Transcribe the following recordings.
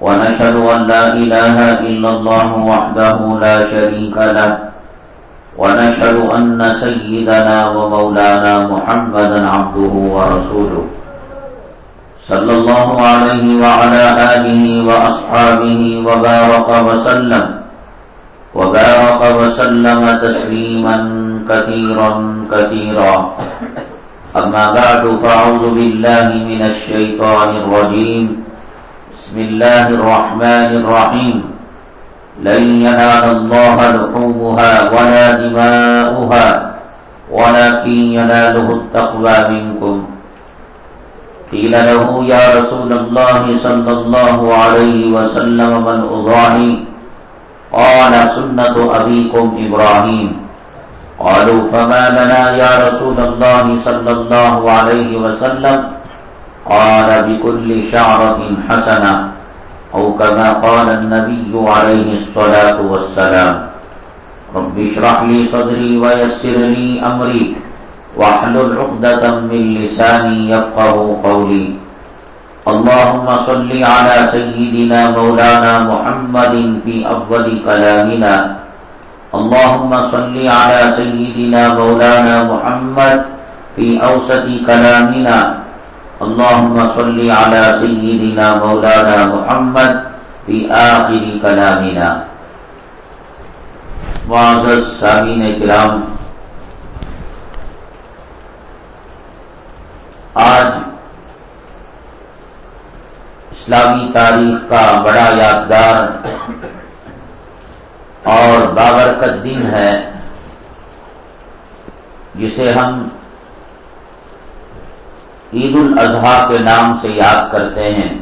ونشهد أن لا إله إلا الله وحده لا شريك له. ونشهد أن سيدنا ومولانا محمدا عبده ورسوله. صلى الله عليه وعلى آله وأصحابه وبارك وسلم. وبارك وسلم تسليما كثيرا كثيرا. أما بعد فأعوذ بالله من الشيطان الرجيم. بسم الله الرحمن الرحيم. لن ينال الله لحومها ولا دماؤها ولكن يناله التقوى منكم. قيل له يا رسول الله صلى الله عليه وسلم من أضاعي قال سنة أبيكم إبراهيم. قالوا فما لنا يا رسول الله صلى الله عليه وسلم؟ قال بكل شعرة حسنة أو كما قال النبي عليه الصلاة والسلام رب اشرح لي صدري ويسر لي أمري واحلل عقدة من لساني يفقه قولي. اللهم صل على سيدنا مولانا محمد في أفضل كلامنا. اللهم صل على سيدنا مولانا محمد في أوسط كلامنا. اللهم صل على سيدنا مولانا محمد في آخر كلامنا. معزز سامین کرام، آج اسلامی تاریخ کا بڑا یادگار اور بابرکت دن ہے، جسے ہم عید الاضحیٰ کے نام سے یاد کرتے ہیں۔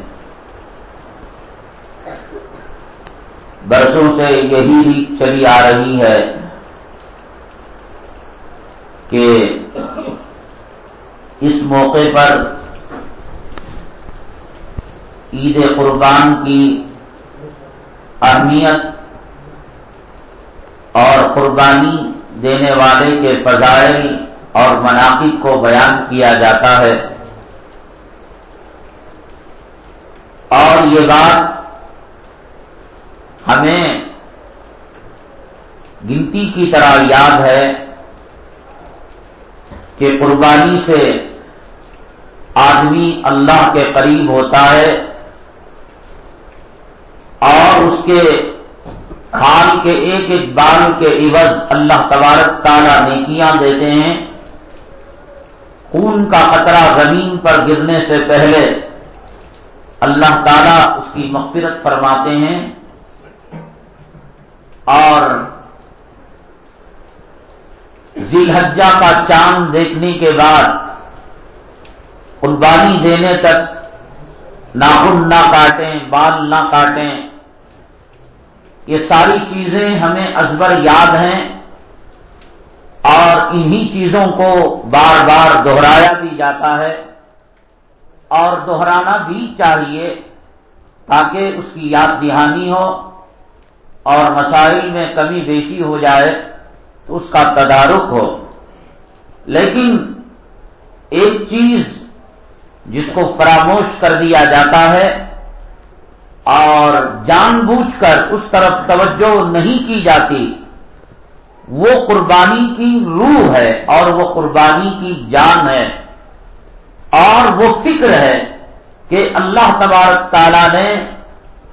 برسوں سے یہی چلی آ رہی ہے کہ اس موقع پر عید قربان کی اہمیت اور قربانی دینے والے کے فضائل اور مناقب کو بیان کیا جاتا ہے۔ اور یہ بات ہمیں گنتی کی طرح یاد ہے کہ قربانی سے آدمی اللہ کے قریب ہوتا ہے اور اس کے کھال کے ایک ایک بال کے عوض اللہ تبارک تعالیٰ نیکیاں دیتے ہیں، خون کا قطرہ زمین پر گرنے سے پہلے اللہ تعالیٰ اس کی مغفرت فرماتے ہیں اور ذیل حجہ کا چاند دیکھنے کے بعد قربانی دینے تک ناخن نہ کاٹیں، بال نہ کاٹیں۔ یہ ساری چیزیں ہمیں ازبر یاد ہیں اور انہی چیزوں کو بار بار دہرایا بھی جاتا ہے۔ اور دہرانا بھی چاہیے تاکہ اس کی یاد دہانی ہو اور مسائل میں کمی بیشی ہو جائے تو اس کا تدارک ہو۔ لیکن ایک چیز جس کو فراموش کر دیا جاتا ہے اور جان بوجھ کر اس طرف توجہ نہیں کی جاتی، وہ قربانی کی روح ہے اور وہ قربانی کی جان ہے۔ اور وہ فکر ہے کہ اللہ تبارک تعالیٰ نے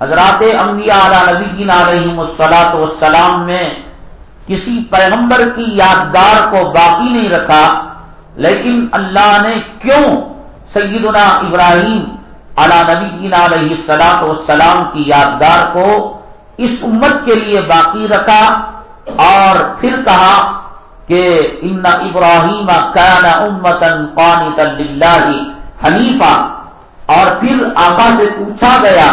حضرات انبیاء علی نبی علیہ مسلاط والسلام میں کسی پیغمبر کی یادگار کو باقی نہیں رکھا، لیکن اللہ نے کیوں سیدنا ابراہیم علا نبی علیہ السلاط والسلام کی یادگار کو اس امت کے لیے باقی رکھا اور پھر کہا کہ ان ابراہیم کان امتن قانتا للہ حنیفہ اور پھر آقا سے پوچھا گیا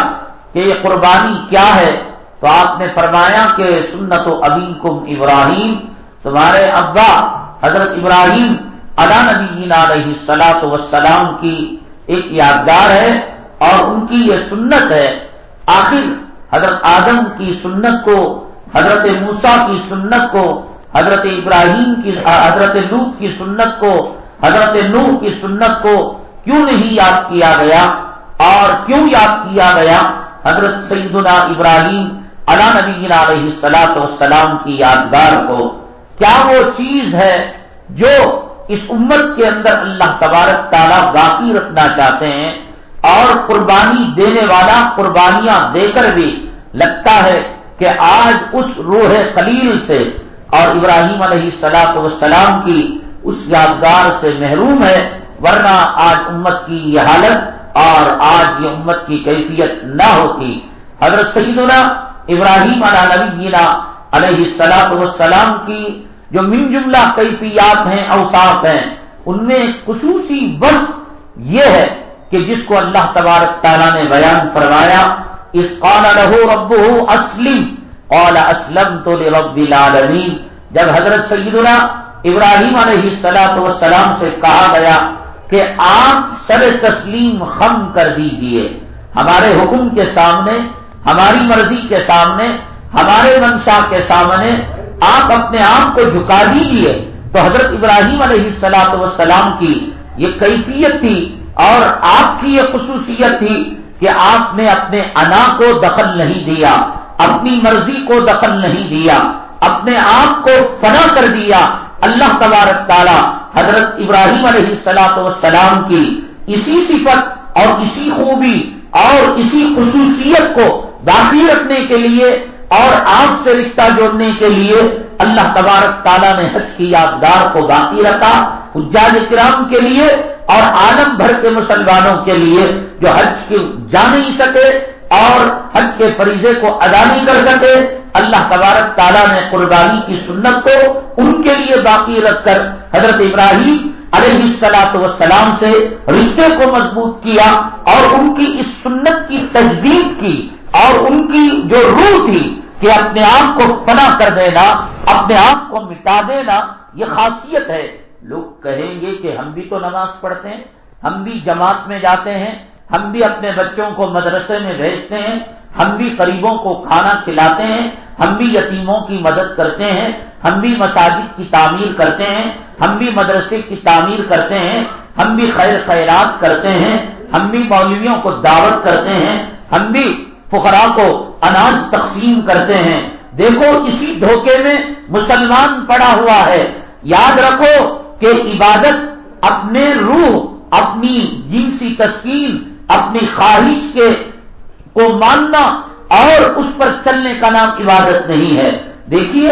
کہ یہ قربانی کیا ہے؟ تو آپ نے فرمایا کہ سنت و ابی کم ابراہیم۔ تمہارے ابا حضرت ابراہیم علا نبی علیہ سلاۃ وسلام کی ایک یادگار ہے اور ان کی یہ سنت ہے۔ آخر حضرت آدم کی سنت کو، حضرت موسا کی سنت کو حضرت ابراہیم کی حضرت لوت کی سنت کو، حضرت نوح کی سنت کو کیوں نہیں یاد کیا گیا؟ اور کیوں یاد کیا گیا؟ حضرت سیدنا ابراہیم علا نبی علیہ سلاط وسلام کی یادگار کو۔ کیا وہ چیز ہے جو اس امت کے اندر اللہ تبارک تعالیٰ باقی رکھنا چاہتے ہیں اور قربانی دینے والا قربانیاں دے کر بھی لگتا ہے کہ آج اس روح خلیل سے اور ابراہیم علیہ سلاط وسلام کی اس یادگار سے محروم ہے، ورنہ آج امت کی یہ حالت اور آج یہ امت کی کیفیت نہ ہوتی۔ حضرت سیدنا ابراہیم علیہ نبی علیہ السلاط وسلام کی جو من جملہ کیفیات ہیں اوساف ہیں، ان میں خصوصی وقت یہ ہے کہ جس کو اللہ تبارک تعالیٰ نے بیان فرمایا اس قال رہو رب اسلم قال اسلم تو العالمین۔ جب حضرت سیدنا ابراہیم علیہ السلاط وسلام سے کہا گیا کہ آپ سر تسلیم خم کر دیجیے ہمارے حکم کے سامنے، ہماری مرضی کے سامنے، ہمارے منشا کے سامنے آپ اپنے آپ کو جھکا دیجیے تو حضرت ابراہیم علیہ السلاط وسلام کی یہ کیفیت تھی اور آپ کی یہ خصوصیت تھی کہ آپ نے اپنے انا کو دخل نہیں دیا۔ اپنی مرضی کو دخل نہیں دیا، اپنے آپ کو فنا کر دیا۔ اللہ تبارک تعالی حضرت ابراہیم علیہ السلاط وسلام کی اسی صفت اور اسی خوبی اور اسی خصوصیت کو باقی رکھنے کے لیے اور آپ سے رشتہ جوڑنے کے لیے اللہ تبارک تعالیٰ نے حج کی یادگار کو باقی رکھا۔ حجاج کرام کے لیے اور عالم بھر کے مسلمانوں کے لیے جو حج کی جا نہیں سکے۔ اور حج کے فریضے کو ادا نہیں کر سکے، اللہ تبارک تعالیٰ نے قربانی کی سنت کو ان کے لیے باقی رکھ کر حضرت ابراہیم علیہ السلاط وسلام سے رشتے کو مضبوط کیا اور ان کی اس سنت کی تجدید کی اور ان کی جو روح تھی کہ اپنے آپ کو فنا کر دینا، اپنے آپ کو مٹا دینا، یہ خاصیت ہے۔ لوگ کہیں گے کہ ہم بھی تو نماز پڑھتے ہیں، ہم بھی جماعت میں جاتے ہیں ہم بھی اپنے بچوں کو مدرسے میں بھیجتے ہیں، ہم بھی قریبوں کو کھانا کھلاتے ہیں، ہم بھی یتیموں کی مدد کرتے ہیں، ہم بھی مساجد کی تعمیر کرتے ہیں، ہم بھی مدرسے کی تعمیر کرتے ہیں، ہم بھی خیر خیرات کرتے ہیں، ہم بھی مولویوں کو دعوت کرتے ہیں، ہم بھی فقراء کو اناج تقسیم کرتے ہیں۔ دیکھو اسی دھوکے میں مسلمان پڑا ہوا ہے۔ یاد رکھو کہ عبادت اپنے روح، اپنی جنسی تسکین اپنی خواہش کے کو ماننا اور اس پر چلنے کا نام عبادت نہیں ہے۔ دیکھیے،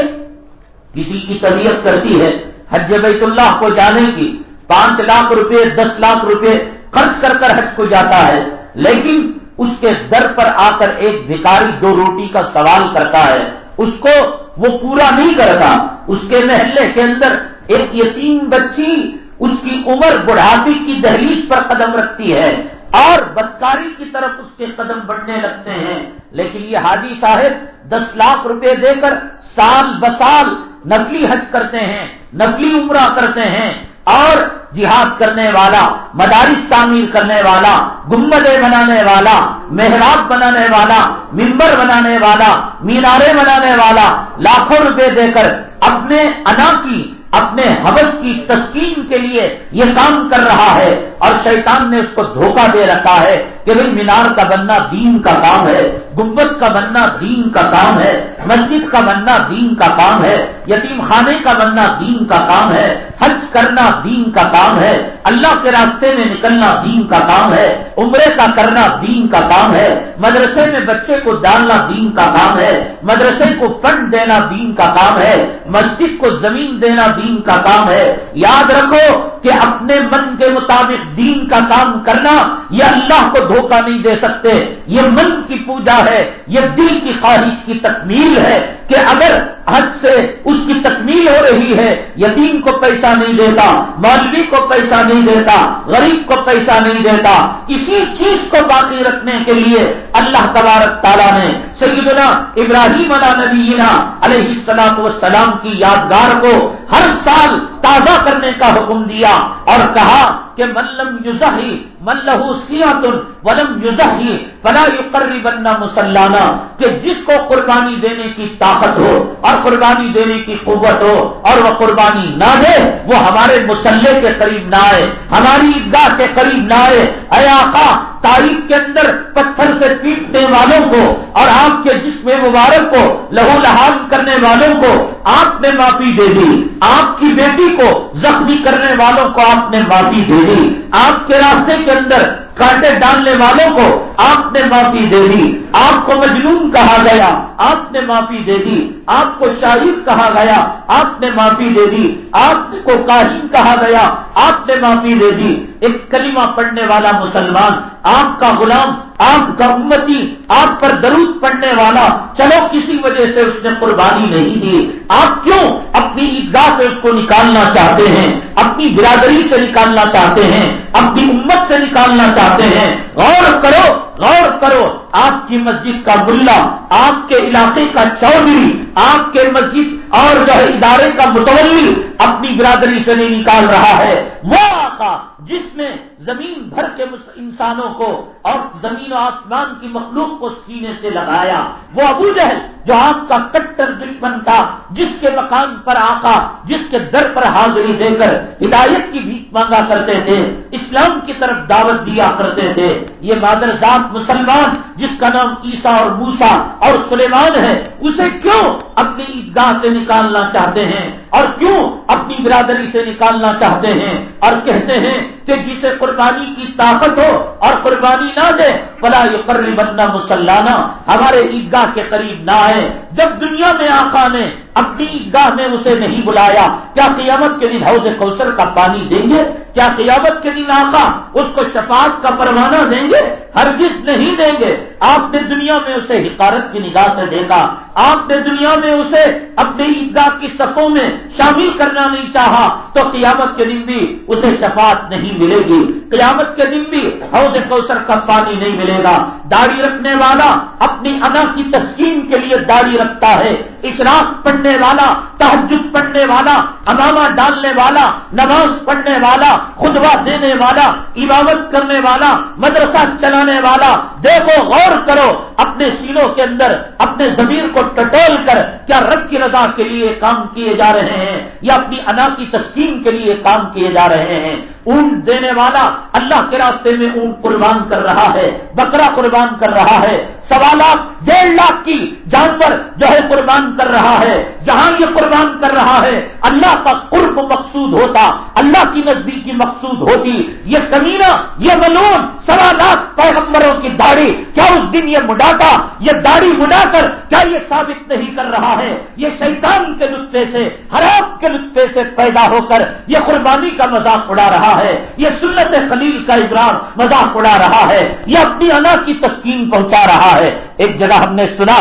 کسی کی طبیعت کرتی ہے، حج بیت اللہ کو جانے کی پانچ لاکھ روپے، دس لاکھ روپے خرچ کر کر حج کو جاتا ہے، لیکن اس کے در پر آ کر ایک بھکاری دو روٹی کا سوال کرتا ہے۔ اس کو وہ پورا نہیں کرتا، اس کے محلے کے اندر ایک یتیم بچی اس کی عمر بڑھاپی کی دہلیز پر قدم رکھتی ہے۔ اور بدکاری کی طرف اس کے قدم بڑھنے لگتے ہیں۔ لیکن یہ حاجی صاحب دس لاکھ روپے دے کر سال بسال نفلی حج کرتے ہیں، نفلی عمرہ کرتے ہیں اور جہاد کرنے والا، مدارس تعمیر کرنے والا گمبدیں بنانے والا، محراب بنانے والا، ممبر بنانے والا، مینارے بنانے والا، لاکھوں روپے دے کر اپنے انا کی اپنے حوث کی تسکین کے لیے یہ کام کر رہا ہے اور شیطان نے اس کو دھوکہ دے رکھا ہے کہ بھائی مینار کا بننا دین کا کام ہے گمبت کا بننا دین کا کام ہے، مسجد کا بننا دین کا کام ہے، یتیم خانے کا بننا دین کا کام ہے، حج کرنا دین کا کام ہے، اللہ کے راستے میں نکلنا دین کا کام ہے، عمرے کا کرنا دین کا کام ہے، مدرسے میں بچے کو ڈالنا دین کا کام ہے، مدرسے کو فنڈ دینا دین کا کام ہے، مسجد کو زمین دینا دین کا کام ہے۔ یاد رکھو کہ اپنے من کے مطابق دین کا کام کرنا یہ اللہ کو دھوکہ نہیں دے سکتے۔ یہ من کی پوجا ہے۔ یہ دل کی خواہش کی تکمیل ہے کہ اگر حج سے اس کی تکمیل ہو رہی ہے، یتیم کو پیسہ نہیں دیتا، مولوی کو پیسہ نہیں دیتا، غریب کو پیسہ نہیں دیتا۔ اسی چیز کو باقی رکھنے کے لیے اللہ تبارک تعالیٰ نے سیدنا ابراہیم علا نبینا علیہ السلام والسلام کی یادگار کو ہر سال تازہ کرنے کا حکم دیا اور کہا کہ ملم یوزی ملہ سیات ولم یوزی فلا یقری بننا مسلانہ کہ جس کو قربانی دینے کی طاقت ہو اور قربانی دینے کی قوت ہو اور وہ قربانی نہ دے، وہ ہمارے مسلح کے قریب نہ آئے، ہماری عیدگاہ کے قریب نہ آئے۔ اے آقا تاریخ کے اندر پتھر سے پیٹنے والوں کو اور آپ کے جسم مبارک کو، لہو لہان کرنے والوں کو آپ نے معافی دے دی۔ آپ کی بیٹی کو زخمی کرنے والوں کو آپ نے معافی دے دی۔ آپ کے راستے کے اندر کانٹے ڈالنے والوں کو آپ نے معافی دے دی، آپ کو مجلوم کہا گیا، آپ نے معافی دے دی، آپ کو شاہد کہا گیا، آپ نے معافی دے دی، آپ کو کاہین کہا گیا، آپ نے معافی دے دی۔ ایک کلمہ پڑھنے والا مسلمان، آپ کا غلام آپ کا امتی، آپ پر درود پڑنے والا، چلو کسی وجہ سے اس نے قربانی نہیں دی۔ آپ کیوں اپنی عیدگاہ سے اس کو نکالنا چاہتے ہیں؟ اپنی برادری سے نکالنا چاہتے ہیں؟ اپنی امت سے نکالنا چاہتے ہیں؟ غور کرو غور کرو۔ آپ کی مسجد کا ملا آپ کے علاقے کا چودھری آپ کے مسجد اور جو ادارے کا متولی اپنی برادری سے نہیں نکال رہا ہے۔ وہ آقا جس نے زمین بھر کے انسانوں کو اور زمین و آسمان کی مخلوق کو سینے سے لگایا، وہ ابو جہل، جو آپ کا کٹر دشمن تھا، جس کے مکان پر آقا، جس کے در پر حاضری دے کر ہدایت کی بھیک مانگا کرتے تھے، اسلام کی طرف دعوت دیا کرتے تھے۔ یہ مادر ذات مسلمان، جس کا نام عیسا اور موسا اور سلیمان ہے، اسے کیوں اپنی عیدگاہ سے نکالنا چاہتے ہیں؟ اور کیوں اپنی برادری سے نکالنا چاہتے ہیں اور کہتے ہیں کہ جسے قربانی کی طاقت ہو اور قربانی نہ دے، فلا یہ بننا مسلانہ ہمارے عیدگاہ کے قریب نہ آئے۔ جب دنیا میں آقا نے اپنی عیدگاہ میں اسے نہیں بلایا، کیا قیامت کے دن حوض کوثر کا پانی دیں گے؟ کیا قیامت کے دن آقا اس کو شفاعت کا پروانہ دیں گے؟ ہرگز نہیں دیں گے۔ آپ نے دنیا میں اسے حکارت کی نگاہ سے دیکھا۔ آپ نے دنیا میں اسے اپنی عیدگاہ کی صفوں میں شامل کرنا نہیں چاہا۔ تو قیامت کے دن بھی اسے شفاعت نہیں ملے گی۔ قیامت کے دن بھی حوض کوثر کا پانی نہیں ملے گا۔ داڑھی رکھنے والا اپنی انا کی تسکین کے لیے داڑھی رکھتا ہے۔ اشراق پڑھنے والا تحجد پڑھنے والا، امامہ ڈالنے والا، نماز پڑھنے والا، خطبہ دینے والا، عبادت کرنے والا، مدرسہ چلانے والا، دیکھو، غور کرو، اپنے سینوں کے اندر، اپنے زمین کو ٹٹول کر کیا رب کی رضا کے لیے کام کیے جا رہے ہیں یا اپنی انا کی تسکین کے لیے کام کیے جا رہے ہیں۔ اون دینے والا اللہ کے راستے میں اون قربان کر رہا ہے، بکرا قربان کر رہا ہے۔ سوا لاکھ ڈیڑھ لاکھ کی جانور جو ہے قربان کر رہا ہے، جہاں یہ قربان کر رہا ہے، اللہ کا قرب مقصود ہوتا، اللہ کی نزدیکی مقصود ہوتی، یہ کمینہ، یہ ملون سوا لاکھ پیغمبروں کی داڑھی، کیا اس دن یہ مڈاتا یہ داڑھی مڈا کر کیا یہ ثابت نہیں کر رہا ہے؟ یہ شیطان کے نطفے سے، حرام کے نطفے سے پیدا ہو کر یہ قربانی کا مذاق اڑا رہا ہے، یہ سنت خلیل کا ابرام مذاق اڑا رہا ہے، یہ اپنی انا کی تسکین پہنچا رہا ہے۔ ایک جگہ ہم نے سنا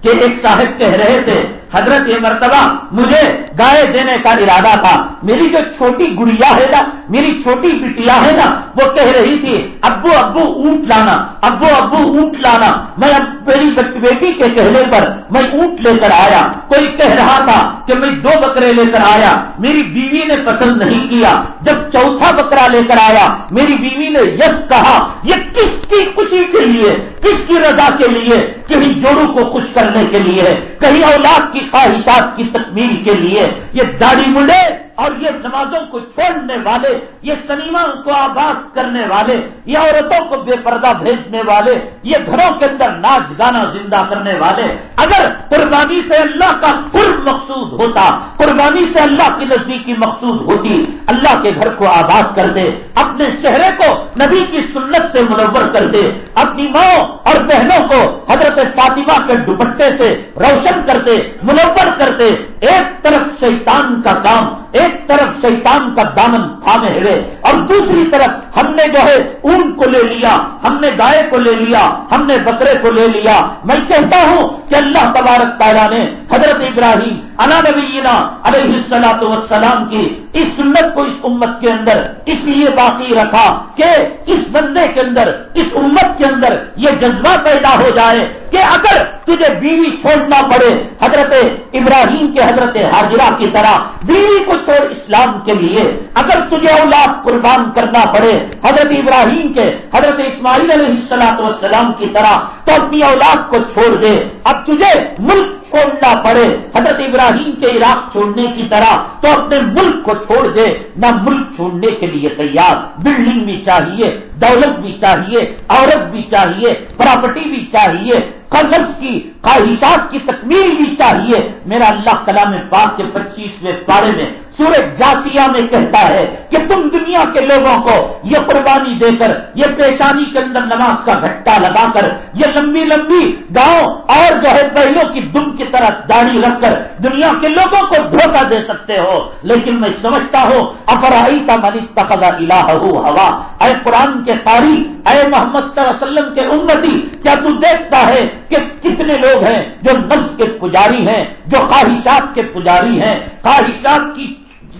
کہ ایک صاحب کہہ رہے تھے حضرت یہ مرتبہ مجھے گائے دینے کا ارادہ تھا۔ میری جو چھوٹی گڑیا ہے نا، میری چھوٹی بٹیا ہے نا، وہ کہہ رہی تھی، ابو ابو اونٹ لانا، ابو ابو اونٹ لانا۔ میں میری بیٹی کے کہنے پر میں اونٹ لے کر آیا۔ کوئی کہہ رہا تھا کہ میں دو بکرے لے کر آیا۔ میری بیوی نے پسند نہیں کیا۔ جب چوتھا بکرا لے کر آیا، میری بیوی نے یس کہا، یہ کس کی خوشی کے لیے، کس کی رضا کے لیے، کہیں جوڑوں کو خوش کرنے کے لیے کہیں اولاد کی خواہشات کی تکمیل کے لیے یہ داڑھی مڈے اور یہ نمازوں کو چھوڑنے والے، یہ سنیما کو آباد کرنے والے، یہ عورتوں کو بے پردہ بھیجنے والے، یہ گھروں کے اندر ناچ گانا زندہ کرنے والے۔ اگر قربانی سے اللہ کا قرب مقصود ہوتا، قربانی سے اللہ کی نزدیکی مقصود ہوتی، اللہ کے گھر کو آباد کر دے، اپنے چہرے کو نبی کی سنت سے منور کر دے، اپنی ماں اور بہنوں کو حضرت فاطمہ کے دوپٹے سے روشن کرتے منور کرتے ایک طرف شیطان کا کام ایک طرف شیطان کا دامن تھامے ہوئے، اور دوسری طرف ہم نے جو ہے اون کو لے لیا، ہم نے گائے کو لے لیا، ہم نے بکرے کو لے لیا۔ میں کہتا ہوں کہ اللہ تبارک تعالیٰ نے حضرت ابراہیم نبینا علیہ السلاط وسلام کی اس سنت کو اس امت کے اندر اس لیے باقی رکھا کہ اس بندے کے اندر، اس امت کے اندر یہ جذبہ پیدا ہو جائے کہ اگر تجھے بیوی چھوڑنا پڑے حضرت ابراہیم کے حضرت حاجرہ کی طرح، بیوی کو چھوڑ اسلام کے لیے، اگر تجھے اولاد قربان کرنا پڑے حضرت ابراہیم کے، حضرت اسماعیل علیہ السلاط والسلام کی طرح، تو اپنی اولاد کو چھوڑ دے۔ اب تجھے ملک چھوڑنا پڑے، حضرت ابراہیم کے عراق چھوڑنے کی طرح تو اپنے ملک کو چھوڑ دے، نہ ملک چھوڑنے کے لیے تیار بلڈنگ بھی چاہیے، دولت بھی چاہیے، عورت بھی چاہیے پراپرٹی بھی چاہیے، قرض کی، خواہشات کی تکمیل بھی چاہیے۔ میرا اللہ کلام پاک کے پچیسویں پارے میں سورج جاسیا میں کہتا ہے کہ تم دنیا کے لوگوں کو یہ قربانی دے کر، یہ پیشانی کے اندر نماز کا گھٹا لگا کر، یہ لمبی لمبی گاؤں اور جو ہے پہلوں کی دم کی طرح داڑھی رکھ کر دنیا کے لوگوں کو دھوکہ دے سکتے ہو۔ لیکن میں سمجھتا ہوں افرائی کا منی تقدا الہ ہوا اے قرآن کے تاریخ اے محمد صلی اللہ علیہ وسلم کے امتی، کیا تو دیکھتا ہے کہ کتنے لوگ ہیں جو نفس کے پجاری ہیں، جو خواہشات کے پجاری ہیں؟ خواہشات کی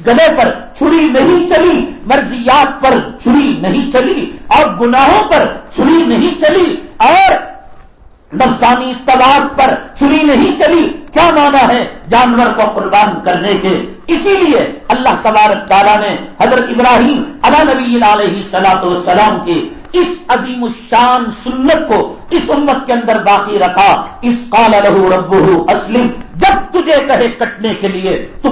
گلے پر چھری نہیں چلی، مرضیات پر چھری نہیں چلی، اور گناہوں پر چھری نہیں چلی، اور نفسانی طلاق پر چھری نہیں چلی۔ کیا مانا ہے جانور کو قربان کرنے کے؟ اسی لیے اللہ تبارک تعالیٰ نے حضرت ابراہیم علا نبی علیہ سلاۃ والسلام کے اس عظیم الشان سنت کو اس امت کے اندر باقی رکھا۔ اس قال رہو رب اسلم، جب تجھے کہے کٹنے کے لیے، تو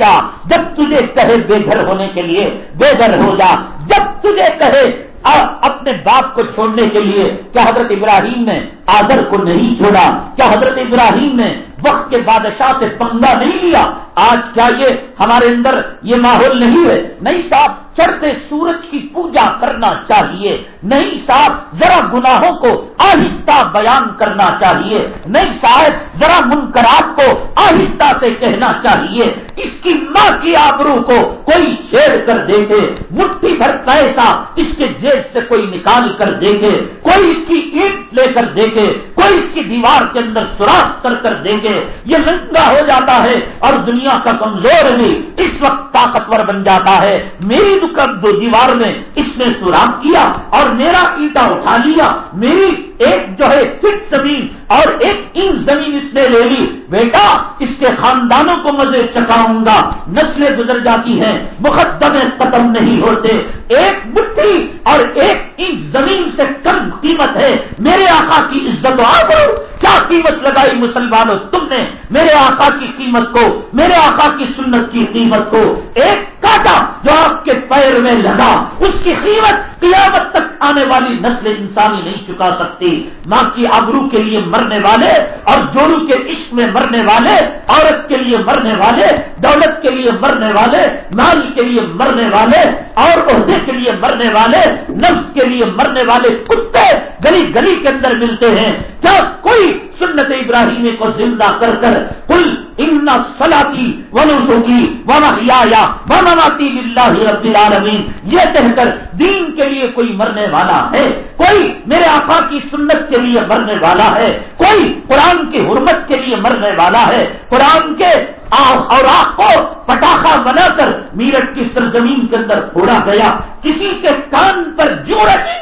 جا، جب تجھے کہے بے گھر ہونے کے لیے، بے گھر ہو جا، جب تجھے کہے اپنے باپ کو چھوڑنے کے لیے، کیا حضرت ابراہیم نے آدر کو نہیں چھوڑا؟ کیا حضرت ابراہیم نے وقت کے بادشاہ سے پنگا نہیں لیا۔ آج کیا یہ ہمارے اندر یہ ماحول نہیں ہے؟ نہیں صاحب چڑھتے سورج کی پوجا کرنا چاہیے۔ نہیں صاحب، ذرا گناہوں کو آہستہ بیان کرنا چاہیے۔ نہیں صاحب، ذرا منکرات کو آہستہ سے کہنا چاہیے۔ اس کی ماں کی آبرو کو کوئی چھیڑ کر دے گے۔ مٹھی بھر پیسہ اس کے جیب سے کوئی نکال کر دے گے۔ کوئی اس کی اینٹ لے کر دے گے۔ کوئی اس کی دیوار کے اندر سوراخ کر کر دیں گے، یہ لنگا ہو جاتا ہے اور دنیا کا کمزور بھی اس وقت طاقتور بن جاتا ہے۔ میری دکان دو دیوار میں اس نے سوراخ کیا اور میرا اینٹا اٹھا لیا۔ میری ایک جو ہے فٹ زمین اور ایک ان زمین اس نے لے لی۔ بیٹا، اس کے خاندانوں کو مزے چکاؤں گا۔ نسلیں گزر جاتی ہیں، مقدمے ختم نہیں ہوتے۔ ایک مٹھی اور ایک انچ زمین سے کم قیمت ہے۔ میرے آقا کی عزت آ کرو کیا قیمت لگائی مسلمانوں؟ تم نے میرے آقا کی قیمت کو، میرے آقا کی سنت کی قیمت کو۔ ایک کاٹا جو آپ کے پیر میں لگا۔ اس کی قیمت قیامت تک آنے والی نسل انسانی نہیں چکا سکتی۔ ماں کی آبرو کے لیے مرنے والے اور جورو کے عشق میں مرنے والے، عورت کے لیے مرنے والے، دولت کے لیے مرنے والے، مال کے لیے مرنے والے، اور عہدے کے لیے مرنے والے، نفس کے لیے مرنے والے کتے گلی گلی کے اندر ملتے ہیں۔ کیا کوئی سنت ابراہیم کو زندہ کر کر کل ان سلاتی ونوسو کی ونحیا ونواتی بلّہ رب العالمین۔ یہ کہہ کر دین کے لیے کوئی مرنے والا ہے؟ کوئی میرے آقا کی سنت کے لیے مرنے والا ہے؟ کوئی قرآن کی حرمت کے لیے مرنے والا ہے؟ قرآن کے اور آخ کو پٹاخہ بنا کر میرٹ کی سرزمین کے اندر پھوڑا گیا۔ کسی کے کان پر جو رکھی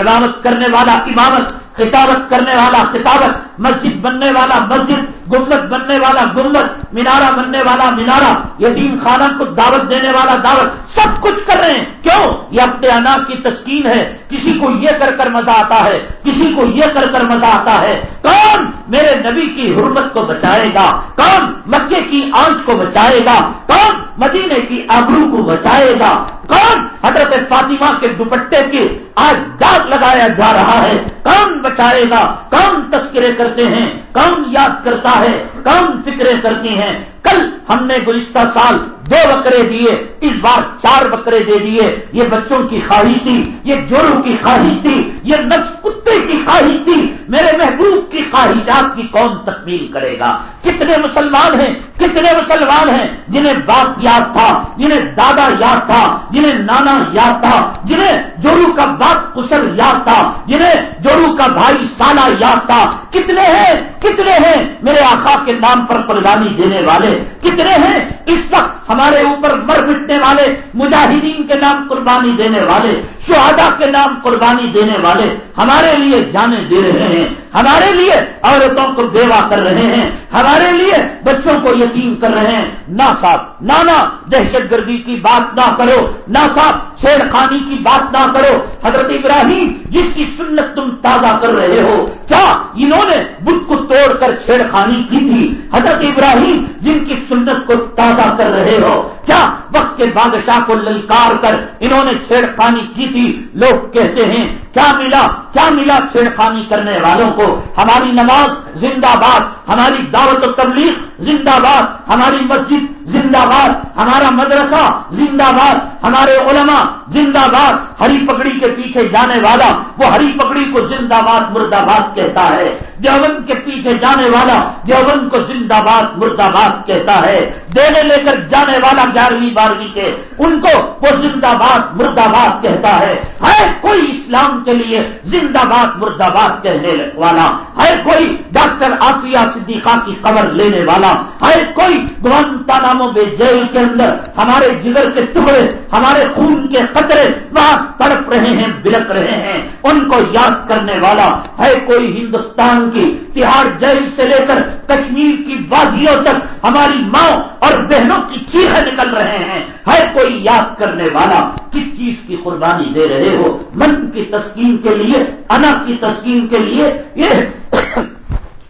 امامت کرنے والا امامت خطابت کرنے والا خطابت مسجد بننے والا مسجد گمبت بننے والا گمبت مینارہ بننے والا مینارہ یتیم خانہ کو دعوت دینے والا دعوت، سب کچھ کر رہے ہیں۔ کیوں؟ یہ اپنے انا کی تسکین ہے۔ کسی کو یہ کر کر مزہ آتا ہے، کسی کو یہ کر کر مزہ آتا ہے۔ کون میرے نبی کی حرمت کو بچائے گا؟ کون مکے کی آنچ کو بچائے گا؟ کون مدینے کی آبرو کو بچائے گا؟ کون حضرت فاطمہ کے دوپٹے کی آج داغ لگایا جا رہا ہے؟ کون بچائے گا؟ کون تذکرے کرتے ہیں کم یاد کرتا ہے کم فکریں کرتی ہیں کل ہم نے گزشتہ سال دو بکرے دیے، اس بار چار بکرے دے دیے۔ یہ بچوں کی خواہش تھی، یہ جوڑوں کی خواہش تھی، یہ نفس کتے کی خواہش تھی۔ میرے محبوب کی خواہشات کی کون تکمیل کرے گا؟ کتنے مسلمان ہیں، کتنے مسلمان ہیں جنہیں باپ یاد تھا، جنہیں دادا یاد تھا، جنہیں نانا یاد تھا، جنہیں جورو کا باپ کسر یاد تھا، جنہیں جورو کا بھائی سالہ یاد تھا۔ کتنے ہیں کتنے ہیں میرے آخا کے نام پر قربانی دینے والے؟ کتنے ہیں؟ اس وقت ہمارے اوپر مر مٹنے والے، مجاہدین کے نام قربانی دینے والے شہادا کے نام قربانی دینے والے ہمارے لیے جانے دے رہے ہیں، ہمارے لیے عورتوں کو بیوہ کر رہے ہیں، ہمارے لیے بچوں کو یقین کر رہے ہیں۔ نہ صاحب نانا دہشت گردی کی بات نہ کرو نہ صاحب، چھیڑ خانی کی بات نہ کرو۔ حضرت ابراہیم، جس کی سنت تم تازہ کر رہے ہو کیا انہوں نے بدھ کو توڑ کر چھیڑ خانی کی تھی؟ حضرت ابراہیم جن کی سنت کو تازہ کر رہے ہو کیا وقت کے بادشاہ کو للکار کر انہوں نے چھیڑ خانی کی تھی؟ لوگ کہتے ہیں، کیا ملا؟ کیا ملا چھیڑ خانی کرنے والوں کو؟ ہماری نماز زندہ باد، ہماری دعوت و تبلیغ زندہ باد، ہماری مسجد زندہ باد، ہمارا مدرسہ زندہ باد، ہمارے علماء زندہ باد۔ ہری پکڑی کے پیچھے جانے والا، وہ ہری پکڑی کو زندہ باد مرد آباد کہتا ہے۔ دیوبند کے پیچھے جانے والا، دیوبند کو زندہ باد مرد آباد کہتا ہے۔ دینے لے کر جانے والا گیارہویں بارہویں کے، ان کو وہ زندہ باد مرد آباد کہتا ہے۔ ہے کوئی اسلام کے لیے زندہ باد مرد آباد کہنے والا؟ ہے کوئی ڈاکٹر آفیہ صدیقہ کی قبر لینے والا؟ ہے کوئی گوانتانامو بے جیل کے اندر ہمارے جگر کے ٹکڑے، ہمارے خون کے قطرے وہاں تڑپ رہے ہیں، بلک رہے ہیں، ان کو یاد کرنے والا؟ ہے کوئی ہندوستان کی تہاڑ جیل سے لے کر کشمیر کی وادیوں تک ہماری ماں اور بہنوں کی چیخیں نکل رہے ہیں۔ ہر کوئی یاد کرنے والا کس چیز کی قربانی دے رہے ہو؟ من کی تسکین کے لیے، انا کی تسکین کے لیے یہ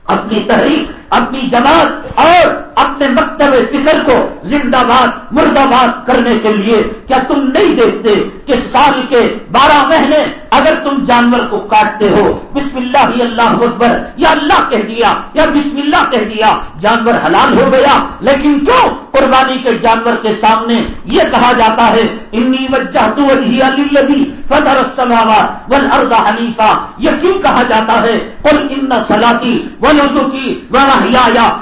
اپنی تحریک اپنی جماعت اور اپنے مکتب فکر کو زندہ باد مرد آباد کرنے کے لیے کیا تم نہیں دیکھتے کہ سال کے بارہ مہینے اگر تم جانور کو کاٹتے ہو، بسم اللہ ہی اللہ اکبر، یا اللہ کہہ دیا، یا بسم اللہ کہہ دیا، جانور حلال ہو گیا۔ لیکن کیوں قربانی کے جانور کے سامنے یہ کہا جاتا ہے انی وجہ تو حنیفہ یہ کیوں کہا جاتا ہے؟ قل ان سلاتی و نسخی و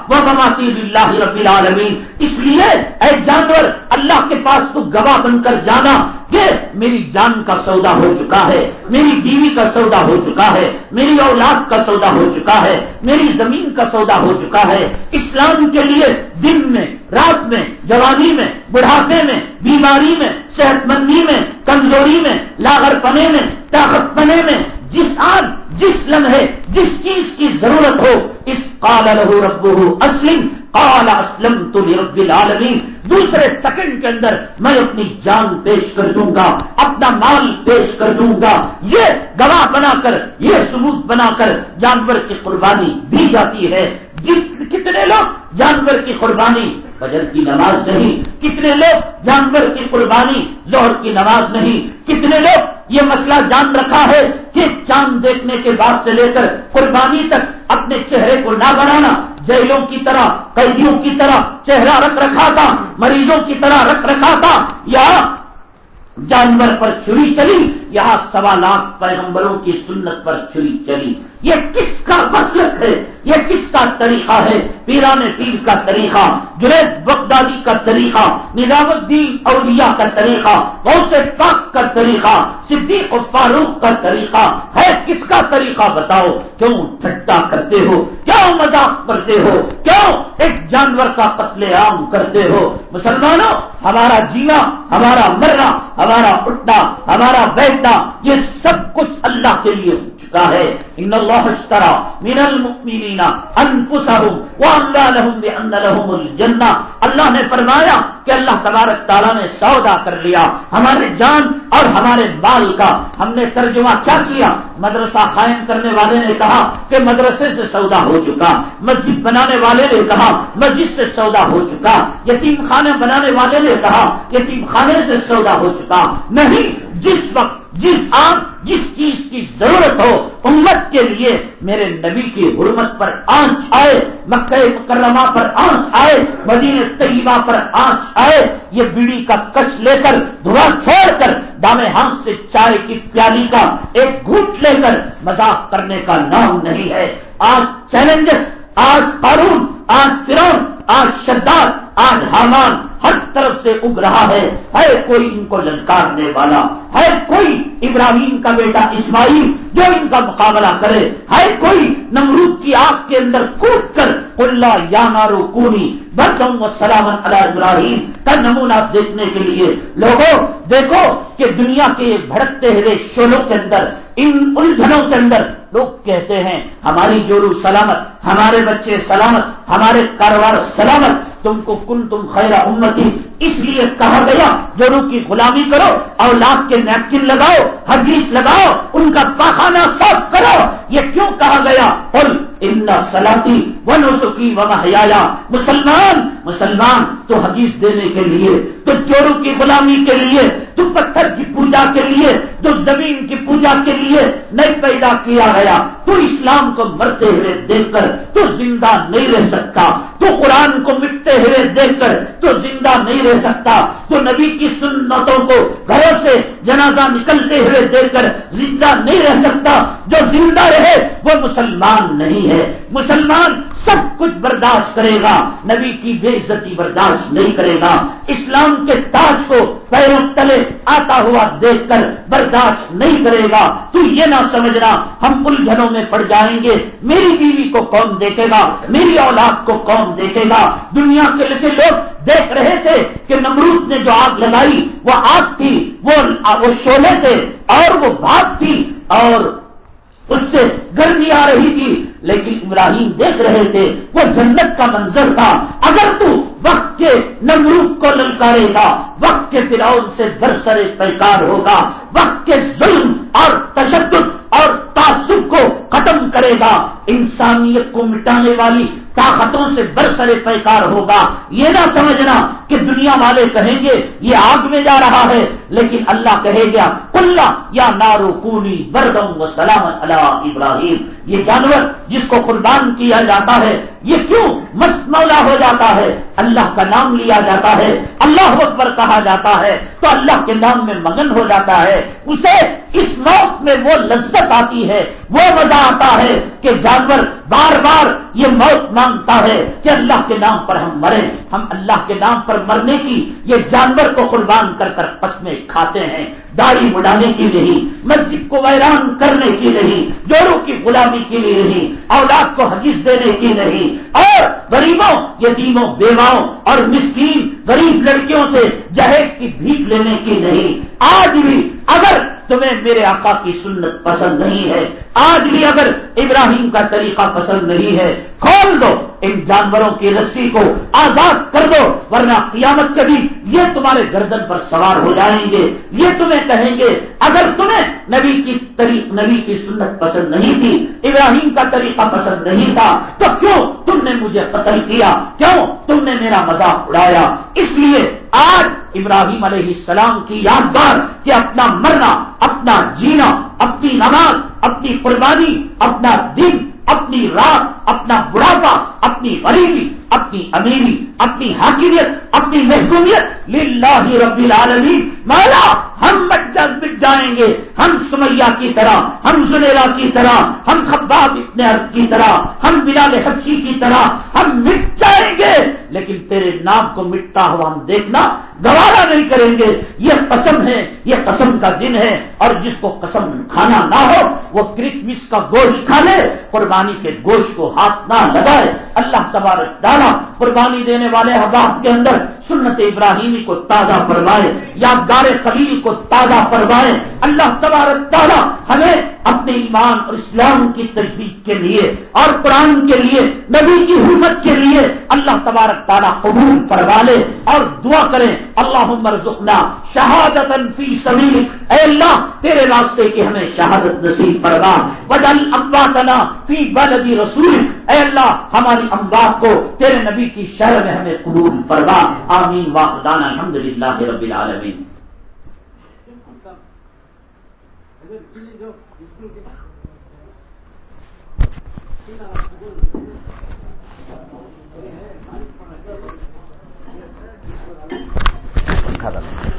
وہ مماتی اللہ رب العالمین اس لیے اے جانور، اللہ کے پاس تو گواہ بن کر جانا کہ میری جان کا سودا ہو چکا ہے، میری بیوی کا سودا ہو چکا ہے، میری اولاد کا سودا ہو چکا ہے، میری زمین کا سودا ہو چکا ہے۔ اسلام کے لیے دن میں، رات میں، جوانی میں، بڑھاپے میں، بیماری میں، صحت مندی میں، کمزوری میں، لاغر پنے میں، طاقت پنے میں جس آن جس لمحے، جس چیز کی ضرورت ہو، اس کالا رہو ربو اسلم کالا اسلم تو رب العالمین. دوسرے سیکنڈ کے اندر میں اپنی جان پیش کر دوں گا، اپنا مال پیش کر دوں گا. یہ گواہ بنا کر، یہ ثبوت بنا کر جانور کی قربانی دی جاتی ہے. کتنے لوگ جانور کی قربانی؟ فجر کی نماز نہیں. کتنے لوگ جانور کی قربانی؟ زہر کی نماز نہیں. کتنے لوگ یہ مسئلہ جان رکھا ہے کہ چاند دیکھنے کے بعد سے لے کر قربانی تک اپنے چہرے کو نہ بنانا، جیلوں کی طرح، قیدیوں کی طرح چہرہ رکھ رکھا تھا، مریضوں کی طرح رکھ رکھا تھا، یا جانور پر چھری چلی یہاں سوا لاکھ پیغمبروں کی سنت پر چھری چلی۔ یہ کس کا مسلک ہے؟ یہ کس کا طریقہ ہے؟ پیران پیر کا طریقہ، جنید بغدادی کا طریقہ، نظام الدین اولیاء کا طریقہ، غوث پاک کا طریقہ، صدیق و فاروق کا طریقہ۔ ہے، کس کا طریقہ بتاؤ؟ کیوں ٹھٹا کرتے ہو؟ کیوں مذاق کرتے ہو؟ کیوں ایک جانور کا قتل عام کرتے ہو؟ مسلمانوں، ہمارا جینا ہمارا مرنا ہمارا اٹھنا، ہمارا بیٹھنا، یہ سب کچھ اللہ کے لیے ہو ہے. ان اللہ اشترا من المؤمنین انفسهم واموالهم بان لهم الجنہ اللہ نے فرمایا کہ اللہ تبارک تعالیٰ نے سودا کر لیا ہمارے جان اور ہمارے بال کا. ہم نے ترجمہ کیا کیا؟ مدرسہ قائم کرنے والے نے کہا کہ مدرسے سے سودا ہو چکا. مسجد بنانے والے نے کہا مسجد سے سودا ہو چکا. یتیم خانے بنانے والے نے کہا یتیم خانے سے سودا ہو چکا. نہیں، جس وقت جس آنکھ جس چیز کی ضرورت ہو، امت کے لیے میرے نبی کی حرمت پر آنچ آئے، مکہ مکرمہ پر آنچ آئے، مدینہ طیبہ پر آنچ آئے، یہ بیڑی کا کش لے کر، دھواں چھوڑ کر، دامے ہاتھ سے چائے کی پیالی کا ایک گھوٹ لے کر مذاق کرنے کا نام نہیں ہے۔ آج چیلنجز آج قارون، آج فرون آج شداد، آج حامان ہر طرف سے اگ رہا ہے۔ ہے کوئی ان کو للکارنے والا، ہے کوئی ابراہیم کا بیٹا اسماعیل جو ان کا مقابلہ کرے۔ ہے کوئی نمرود کی آگ کے اندر کود کر اللہ یا نارو کونی برتم و سلامن اللہ ابراہیم۔ کا نمونہ دیکھنے کے لیے۔ لوگوں، دیکھو کہ دنیا کے بھڑکتے ہوئے شولوں کے اندر، ان الجھنوں کے اندر لوگ کہتے ہیں، ہماری جورو سلامت ہمارے بچے سلامت، ہمارے کاروبار سلامت، تم کو کل تم خیر امتی۔ اس لیے کہا گیا جورو کی غلامی کرو، اولاد کے نیپکن لگاؤ، حدیث لگاؤ، ان کا پاخانہ صاف کرو یہ کیوں کہا گیا؟ اور ان سلاتی و نسخی و محیا مسلمان مسلمان، تو حدیث دینے کے لیے، تو چوروں کی غلامی کے لیے، تو پتھر کی پوجا کے لیے، تو زمین کی پوجا کے لیے نہیں پیدا کیا گیا۔ تو اسلام کو مرتے ہوئے دیکھ کر تو زندہ نہیں رہ سکتا۔ تو قرآن کو مٹتے ہوئے دیکھ کر تو زندہ نہیں رہ سکتا۔ تو نبی کی سنتوں کو گھروں سے جنازہ نکلتے ہوئے دیکھ کر زندہ نہیں رہ سکتا۔ جو زندہ رہے وہ مسلمان نہیں۔ ہے۔ مسلمان سب کچھ برداشت کرے گا۔ نبی کی بے عزتی برداشت نہیں کرے گا۔ اسلام کے تاج کو پیروں تلے آتا ہوا دیکھ کر برداشت نہیں کرے گا۔ تو یہ نہ سمجھنا، ہم الجھنوں میں پڑ جائیں گے۔ میری بیوی کو کون دیکھے گا؟ میری اولاد کو کون دیکھے گا؟ دنیا کے لکھے لوگ دیکھ رہے تھے کہ نمرود نے جو آگ لگائی، وہ آگ تھی، وہ شولے تھے اور وہ بھاگ تھی اور اس سے گرمی آ رہی تھی، لیکن ابراہیم دیکھ رہے تھے، وہ جنت کا منظر تھا۔ اگر تو وقت کے نمرود کو للکارے گا، وقت کے فراؤن سے برسرے پیکار ہوگا، وقت کے ظلم اور تشدد اور تعصب کو ختم کرے گا۔ انسانیت کو مٹانے والی طاقتوں سے برسرے پیکار ہوگا۔ یہ نہ سمجھنا کہ دنیا والے کہیں گے، یہ آگ میں جا رہا ہے، لیکن اللہ کہے گیا کلّا یا نارو کونی بردم و سلام اللہ ابراہیم۔ یہ جانور جس کو قربان کیا جاتا ہے یہ کیوں مست مولا ہو جاتا ہے؟ اللہ کا نام لیا جاتا ہے، اللہ اکبر کہا جاتا ہے، تو اللہ کے نام میں مگن ہو جاتا ہے۔ اسے اس موت میں وہ لذت آتی ہے، وہ مزہ آتا ہے کہ جانور بار بار یہ موت مانگتا ہے کہ اللہ کے نام پر ہم مریں۔ ہم اللہ کے نام پر مرنے کی یہ جانور کو قربان کر کر قسمیں کھاتے ہیں۔ داڑھی بڑھانے کی نہیں مسجد کو ویران کرنے کی نہیں جوڑوں کی غلامی کی نہیں، اولاد کو حدیث دینے کی نہیں اور غریبوں، یتیموں، بیواؤں اور مسکین، غریب لڑکیوں سے جہیز کی بھیک لینے کی نہیں آج بھی اگر تمہیں میرے آقا کی سنت پسند نہیں ہے۔ آج بھی اگر ابراہیم کا طریقہ پسند نہیں ہے، کھول دو، ان جانوروں کی رسی کو آزاد کر دو، ورنہ قیامت کبھی یہ تمہارے گردن پر سوار ہو جائیں گے۔ یہ تمہیں کہیں گے اگر تمہیں نبی کی طریق، نبی کی سنت پسند نہیں تھی، ابراہیم کا طریقہ پسند نہیں تھا، تو کیوں تم نے مجھے قتل کیا؟ کیوں تم نے میرا مذاق اڑایا؟ اس لیے آج ابراہیم علیہ السلام کی یادگار کہ اپنا مرنا، اپنا جینا، اپنی نماز، اپنی قربانی، اپنا دن، اپنی رات اپنا بڑھاپا، اپنی غریبی، اپنی امیری، اپنی حاکمیت، اپنی محکومیت للہ رب العالمین۔ مولا، ہم مٹ مٹ جائیں گے۔ ہم سمیا کی طرح، ہم زلیلا کی طرح، ہم خباب ابن عرب کی طرح، ہم بلال حبشی کی طرح ہم مٹ جائیں گے۔ لیکن تیرے نام کو مٹتا ہوا ہم دیکھنا گوارا نہیں کریں گے۔ یہ قسم ہے، یہ قسم کا دن ہے۔ اور جس کو قسم کھانا نہ ہو، وہ کرسمس کا گوشت کھا لے، قربانی کے گوشت کو ہاتھ نہ لگائے۔ اللہ تبارک دانا قربانی دینے والے حباب کے اندر سنت ابراہیمی کو تازہ فرمائے، یادگار قبیل کو تازہ فرمائے۔ اللہ تبارک تعالیٰ ہمیں اپنے ایمان اور اسلام کی تجدید کے لیے اور قرآن کے لیے، نبی کی حکومت کے لیے اللہ تبارک تعالیٰ قبول فرما لے اور دعا کریں اللہ مرزقنا شہادت فی سبیل اے اللہ، تیرے راستے کی ہمیں شہادت نصیب فرما۔ وجل امباتنا فی بلدی رسول اے اللہ، ہماری امبات کو تیرے نبی کی شہر میں ہمیں قبول فرما۔ آمين واخدان الحمد لله رب العالمين. هذا.